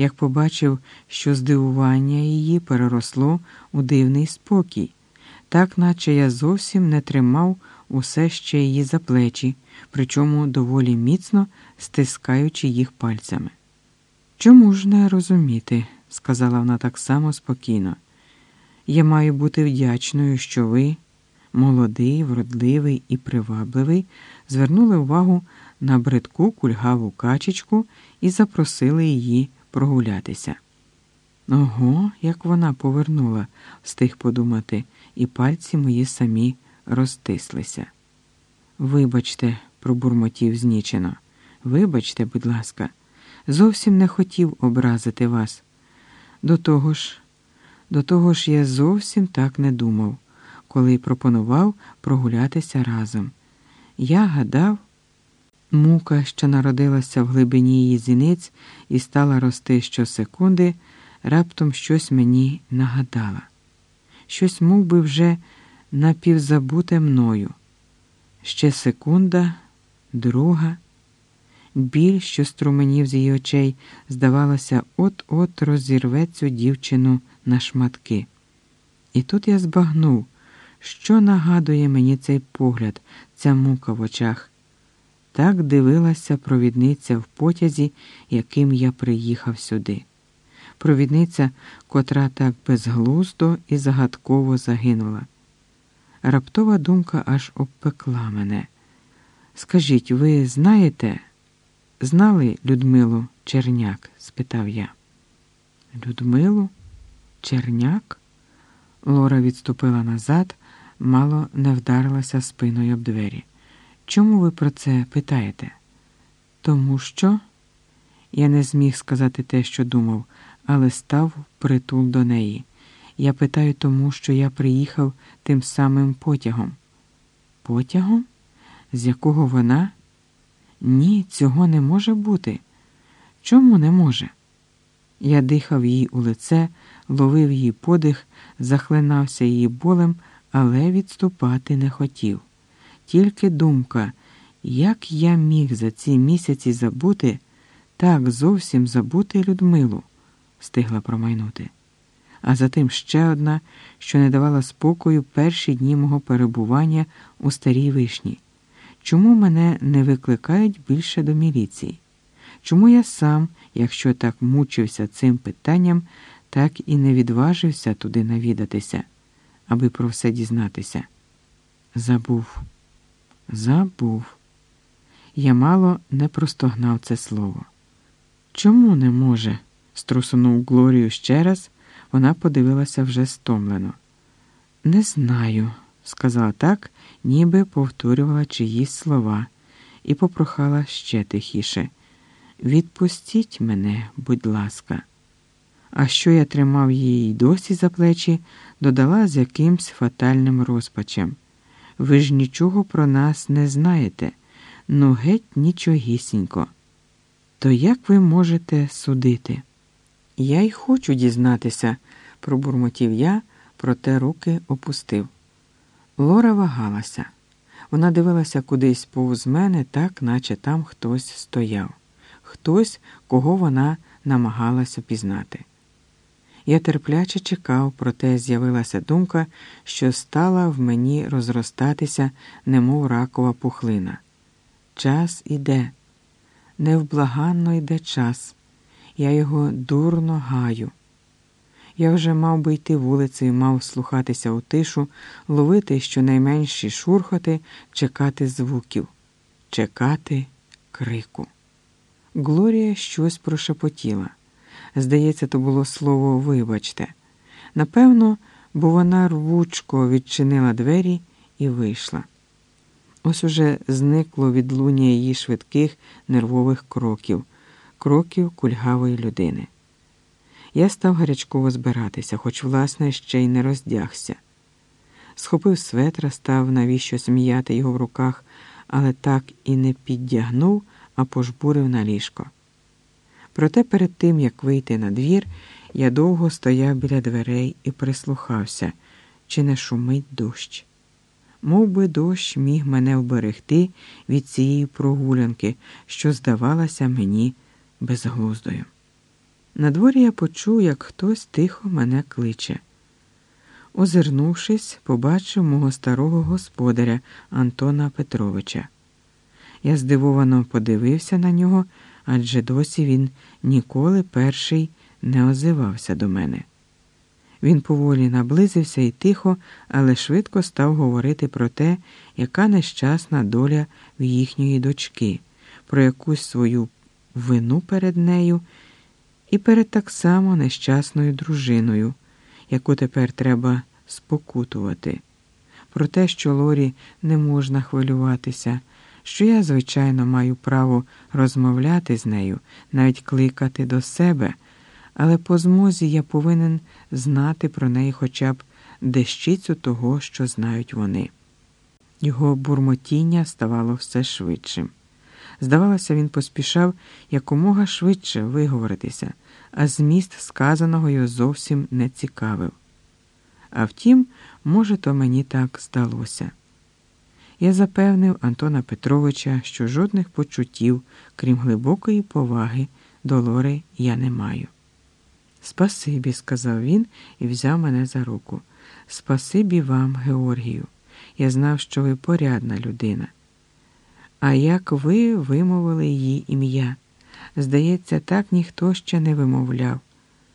як побачив, що здивування її переросло у дивний спокій, так наче я зовсім не тримав усе ще її за плечі, причому доволі міцно стискаючи їх пальцями. Чому ж не розуміти? сказала вона так само спокійно. Я маю бути вдячною, що ви, молодий, вродливий і привабливий, звернули увагу на бридку кульгаву качечку і запросили її прогулятися. Ого, як вона повернула, встиг подумати, і пальці мої самі розтислися. Вибачте, пробурмотів знічено. Вибачте, будь ласка, зовсім не хотів образити вас. До того ж, до того ж, я зовсім так не думав, коли пропонував прогулятися разом. Я гадав, мука, що народилася в глибині її зіниць і стала рости щосекунди, раптом щось мені нагадала, щось мов би, вже напівзабуте мною. Ще секунда, друга. Біль, що струменів з її очей, здавалося, от-от розірве цю дівчину на шматки. І тут я збагнув, що нагадує мені цей погляд, ця мука в очах. Так дивилася провідниця в потязі, яким я приїхав сюди. Провідниця, котра так безглуздо і загадково загинула. Раптова думка аж обпекла мене. Скажіть, ви знаєте? Знали Людмилу Черняк? спитав я. Людмилу? Черняк? Лора відступила назад, мало не вдарилася спиною об двері. Чому ви про це питаєте? Тому що я не зміг сказати те, що думав, але став притул до неї. Я питаю тому, що я приїхав тим самим потягом. Потягом? З якого вона? Ні, цього не може бути. Чому не може? Я дихав їй у лице, ловив її подих, захлинався її болем, але відступати не хотів. Тільки думка, як я міг за ці місяці забути, так зовсім забути Людмилу, встигла промайнути. А затим ще одна, що не давала спокою перші дні мого перебування у старій вишні. Чому мене не викликають більше до міліції? Чому я сам, якщо так мучився цим питанням, так і не відважився туди навідатися, аби про все дізнатися? Забув, забув. Я мало не простогнав це слово. Чому не може? струсунув Глорію ще раз, вона подивилася вже стомлено. Не знаю, сказала так ніби повторювала чиїсь слова, і попрохала ще тихіше. Відпустіть мене, будь ласка. А що я тримав її досі за плечі, додала з якимсь фатальним розпачем. Ви ж нічого про нас не знаєте, ну геть нічогісінько. То як ви можете судити? Я й хочу дізнатися, пробурмотів я, проте руки опустив. Лора вагалася. Вона дивилася кудись повз мене, так наче там хтось стояв, хтось, кого вона намагалася пізнати. Я терпляче чекав, проте з'явилася думка, що стала в мені розростатися, немов ракова пухлина. Час іде, невблаганно йде час, я його дурно гаю. Я вже мав би йти вулицею, мав слухатися у тишу, ловити щонайменші шурхоти, чекати звуків, чекати крику. Глорія щось прошепотіла. Здається, то було слово вибачте. Напевно, бо вона рвучко відчинила двері і вийшла. Ось уже зникло відлуння її швидких нервових кроків, кроків кульгавої людини. Я став гарячково збиратися, хоч, власне, ще й не роздягся. Схопив светра, став навіщо сміяти його в руках, але так і не піддягнув, а пожбурив на ліжко. Проте перед тим, як вийти на двір, я довго стояв біля дверей і прислухався, чи не шумить дощ. Мов би дощ міг мене вберегти від цієї прогулянки, що здавалася мені безглуздою. На дворі я почув, як хтось тихо мене кличе. Озирнувшись, побачив мого старого господаря Антона Петровича. Я здивовано подивився на нього, адже досі він ніколи перший не озивався до мене. Він поволі наблизився і тихо, але швидко став говорити про те, яка нещасна доля в їхньої дочки, про якусь свою вину перед нею і перед так само нещасною дружиною, яку тепер треба спокутувати, про те, що Лорі не можна хвилюватися, що я, звичайно, маю право розмовляти з нею, навіть кликати до себе, але по змозі я повинен знати про неї хоча б дещицю того, що знають вони. Його бурмотіння ставало все швидшим. Здавалося, він поспішав якомога швидше виговоритися, а зміст сказаного його зовсім не цікавив. А втім, може, то мені так здалося. Я запевнив Антона Петровича, що жодних почуттів, крім глибокої поваги, до Лори я не маю. Спасибі, сказав він і взяв мене за руку. Спасибі вам, Георгію. Я знав, що ви порядна людина. А як ви вимовили її ім'я? Здається, так ніхто ще не вимовляв.